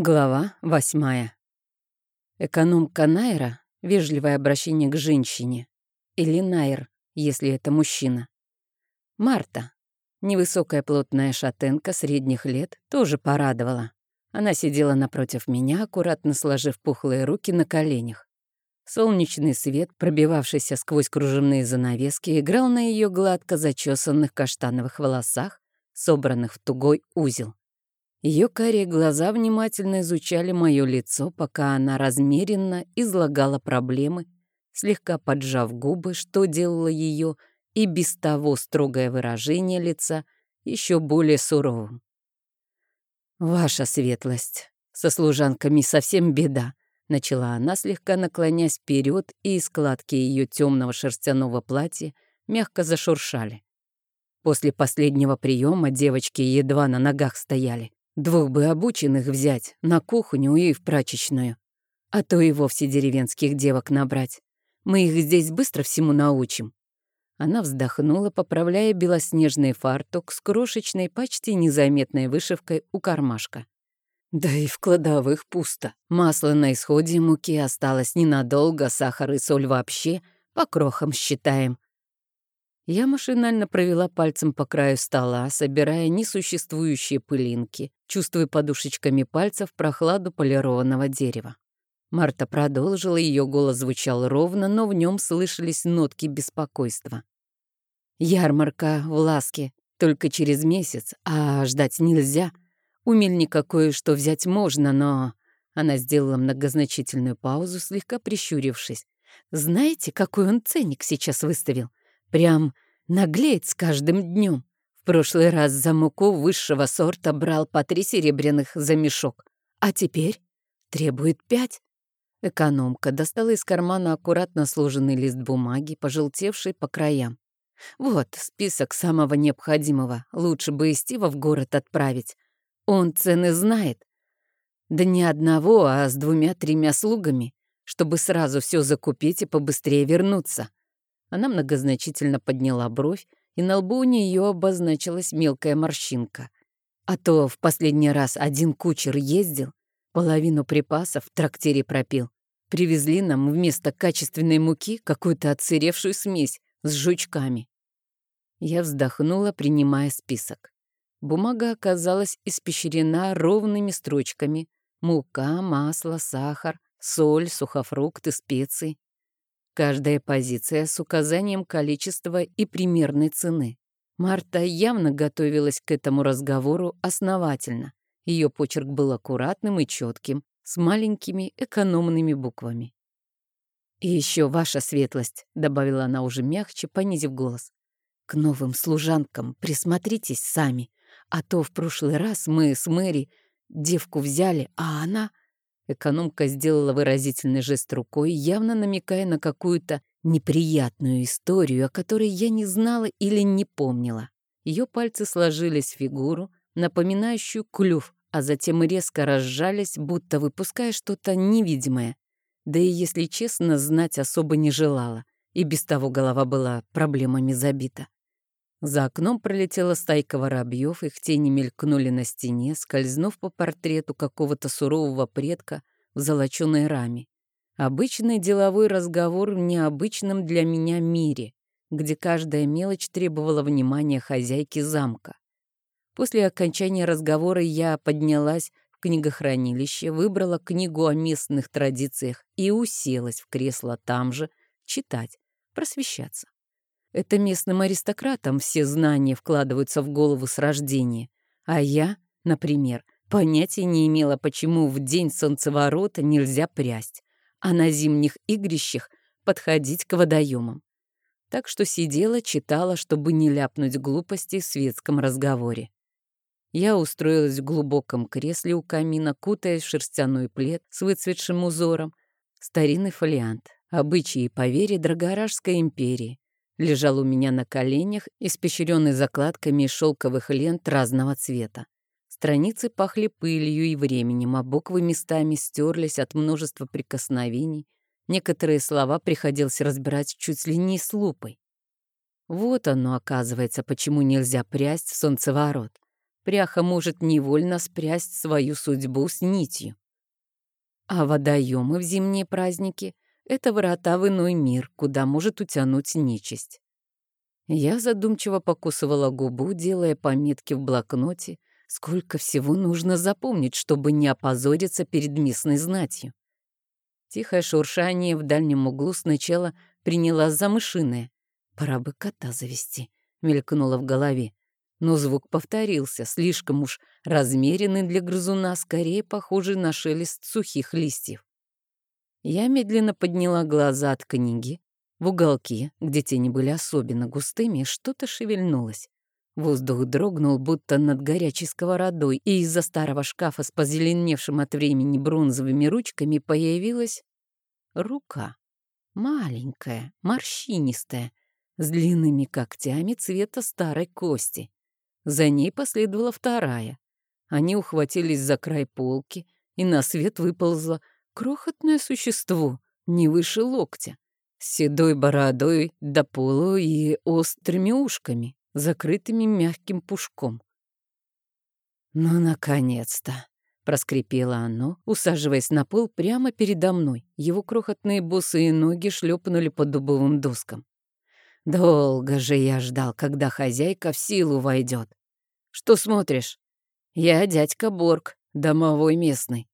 Глава восьмая. Экономка Найра — вежливое обращение к женщине. Или Найр, если это мужчина. Марта, невысокая плотная шатенка средних лет, тоже порадовала. Она сидела напротив меня, аккуратно сложив пухлые руки на коленях. Солнечный свет, пробивавшийся сквозь кружевные занавески, играл на ее гладко зачесанных каштановых волосах, собранных в тугой узел. Ее карие глаза внимательно изучали мое лицо, пока она размеренно излагала проблемы, слегка поджав губы, что делало ее и без того строгое выражение лица еще более суровым. «Ваша светлость, со служанками совсем беда», — начала она, слегка наклонясь вперед, и складки ее темного шерстяного платья мягко зашуршали. После последнего приема девочки едва на ногах стояли. Двух бы обученных взять на кухню и в прачечную. А то и вовсе деревенских девок набрать. Мы их здесь быстро всему научим». Она вздохнула, поправляя белоснежный фартук с крошечной, почти незаметной вышивкой у кармашка. Да и в кладовых пусто. Масло на исходе, муки осталось ненадолго, сахар и соль вообще по крохам считаем. Я машинально провела пальцем по краю стола, собирая несуществующие пылинки, чувствуя подушечками пальцев прохладу полированного дерева. Марта продолжила, ее голос звучал ровно, но в нем слышались нотки беспокойства. «Ярмарка в Ласке только через месяц, а ждать нельзя. У мельника кое-что взять можно, но...» Она сделала многозначительную паузу, слегка прищурившись. «Знаете, какой он ценник сейчас выставил? Прям наглеет с каждым днем. В прошлый раз за муку высшего сорта брал по три серебряных за мешок, а теперь требует пять. Экономка достала из кармана аккуратно сложенный лист бумаги, пожелтевший по краям. Вот список самого необходимого. Лучше бы и в город отправить. Он цены знает. Да не одного, а с двумя-тремя слугами, чтобы сразу все закупить и побыстрее вернуться. Она многозначительно подняла бровь, и на лбу у нее обозначилась мелкая морщинка. А то в последний раз один кучер ездил, половину припасов в трактире пропил. Привезли нам вместо качественной муки какую-то отсыревшую смесь с жучками. Я вздохнула, принимая список. Бумага оказалась испещрена ровными строчками. Мука, масло, сахар, соль, сухофрукты, специи. Каждая позиция с указанием количества и примерной цены. Марта явно готовилась к этому разговору основательно. Ее почерк был аккуратным и четким, с маленькими экономными буквами. «И еще ваша светлость», — добавила она уже мягче, понизив голос. «К новым служанкам присмотритесь сами, а то в прошлый раз мы с Мэри девку взяли, а она...» Экономка сделала выразительный жест рукой, явно намекая на какую-то неприятную историю, о которой я не знала или не помнила. Ее пальцы сложились в фигуру, напоминающую клюв, а затем резко разжались, будто выпуская что-то невидимое. Да и, если честно, знать особо не желала, и без того голова была проблемами забита. За окном пролетела стайка воробьев, их тени мелькнули на стене, скользнув по портрету какого-то сурового предка в золоченой раме. Обычный деловой разговор в необычном для меня мире, где каждая мелочь требовала внимания хозяйки замка. После окончания разговора я поднялась в книгохранилище, выбрала книгу о местных традициях и уселась в кресло там же читать, просвещаться. Это местным аристократам все знания вкладываются в голову с рождения. А я, например, понятия не имела, почему в день солнцеворота нельзя прясть, а на зимних игрищах подходить к водоемам. Так что сидела, читала, чтобы не ляпнуть глупостей в светском разговоре. Я устроилась в глубоком кресле у камина, кутаясь в шерстяной плед с выцветшим узором. Старинный фолиант. Обычаи и поверья Драгоражской империи лежал у меня на коленях, испещренный закладками из шелковых лент разного цвета. Страницы пахли пылью и временем, а буквы местами стерлись от множества прикосновений. Некоторые слова приходилось разбирать чуть ли не с лупой. Вот оно, оказывается, почему нельзя прясть в солнцеворот. пряха может невольно спрясть свою судьбу с нитью. А водоемы в зимние праздники — это врата в иной мир, куда может утянуть нечисть. Я задумчиво покусывала губу, делая пометки в блокноте, сколько всего нужно запомнить, чтобы не опозориться перед местной знатью. Тихое шуршание в дальнем углу сначала принялось за мышиное. «Пора бы кота завести», — мелькнуло в голове. Но звук повторился, слишком уж размеренный для грызуна, скорее похожий на шелест сухих листьев. Я медленно подняла глаза от книги. В уголке, где тени были особенно густыми, что-то шевельнулось. Воздух дрогнул, будто над горячей сковородой, и из-за старого шкафа с позеленевшим от времени бронзовыми ручками появилась рука. Маленькая, морщинистая, с длинными когтями цвета старой кости. За ней последовала вторая. Они ухватились за край полки, и на свет выползло крохотное существо, не выше локтя, с седой бородой до полу и острыми ушками, закрытыми мягким пушком. «Ну, наконец-то!» — проскрипело оно, усаживаясь на пол прямо передо мной. Его крохотные босые ноги шлепнули по дубовым доскам. Долго же я ждал, когда хозяйка в силу войдет. Что смотришь? Я дядька Борг, домовой местный.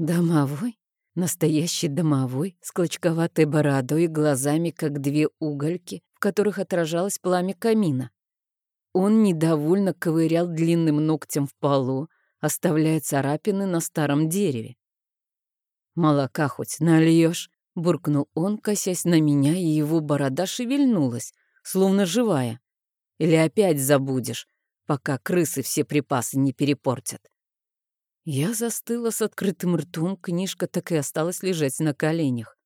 Домовой? Настоящий домовой, с клочковатой бородой и глазами, как две угольки, в которых отражалось пламя камина. Он недовольно ковырял длинным ногтем в полу, оставляя царапины на старом дереве. «Молока хоть нальешь? буркнул он, косясь на меня, и его борода шевельнулась, словно живая. «Или опять забудешь, пока крысы все припасы не перепортят». Я застыла с открытым ртом, книжка так и осталась лежать на коленях.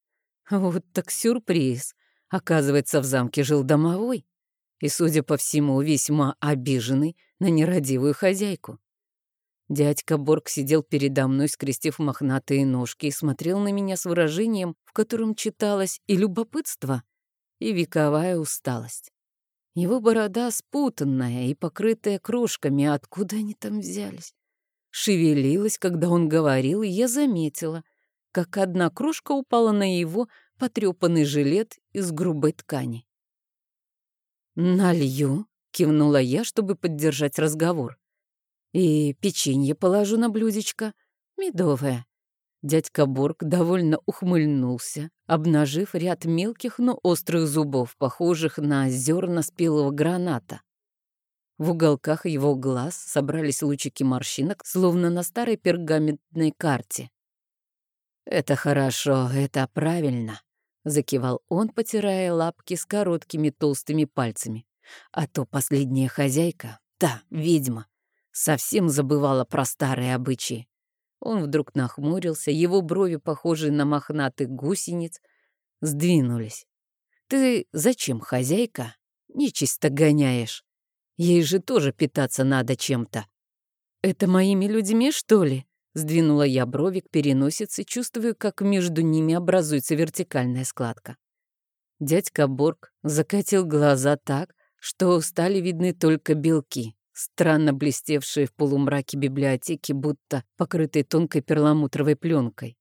Вот так сюрприз. Оказывается, в замке жил домовой. И, судя по всему, весьма обиженный на нерадивую хозяйку. Дядька Борг сидел передо мной, скрестив мохнатые ножки, и смотрел на меня с выражением, в котором читалось и любопытство, и вековая усталость. Его борода спутанная и покрытая крошками, откуда они там взялись? Шевелилась, когда он говорил, и я заметила, как одна крошка упала на его потрепанный жилет из грубой ткани. «Налью», — кивнула я, чтобы поддержать разговор. «И печенье положу на блюдечко, медовое». Дядька Борг довольно ухмыльнулся, обнажив ряд мелких, но острых зубов, похожих на зерна спелого граната. В уголках его глаз собрались лучики морщинок, словно на старой пергаментной карте. «Это хорошо, это правильно», — закивал он, потирая лапки с короткими толстыми пальцами. «А то последняя хозяйка, та, ведьма, совсем забывала про старые обычаи. Он вдруг нахмурился, его брови, похожие на мохнатых гусениц, сдвинулись. «Ты зачем, хозяйка, нечисто гоняешь? Ей же тоже питаться надо чем-то». «Это моими людьми, что ли?» Сдвинула я брови к переносице, чувствую, как между ними образуется вертикальная складка. Дядька Борг закатил глаза так, что стали видны только белки странно блестевшие в полумраке библиотеки, будто покрытые тонкой перламутровой пленкой.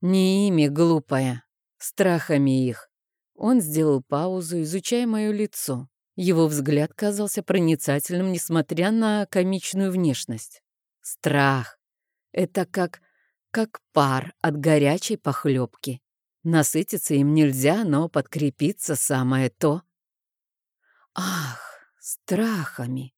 Не ими, глупая, страхами их. Он сделал паузу, изучая мое лицо. Его взгляд казался проницательным, несмотря на комичную внешность. Страх. Это как, как пар от горячей похлебки. Насытиться им нельзя, но подкрепиться самое то. Ах, страхами.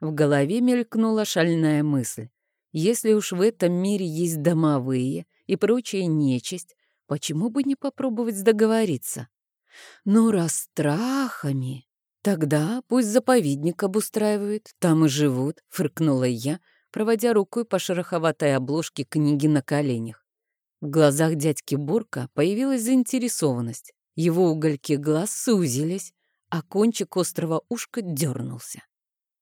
В голове мелькнула шальная мысль. Если уж в этом мире есть домовые и прочая нечисть, почему бы не попробовать договориться? Ну, раз страхами, тогда пусть заповедник обустраивают, там и живут, фыркнула я, проводя рукой по шероховатой обложке книги на коленях. В глазах дядьки Бурка появилась заинтересованность. Его угольки глаз сузились, а кончик острого ушка дернулся.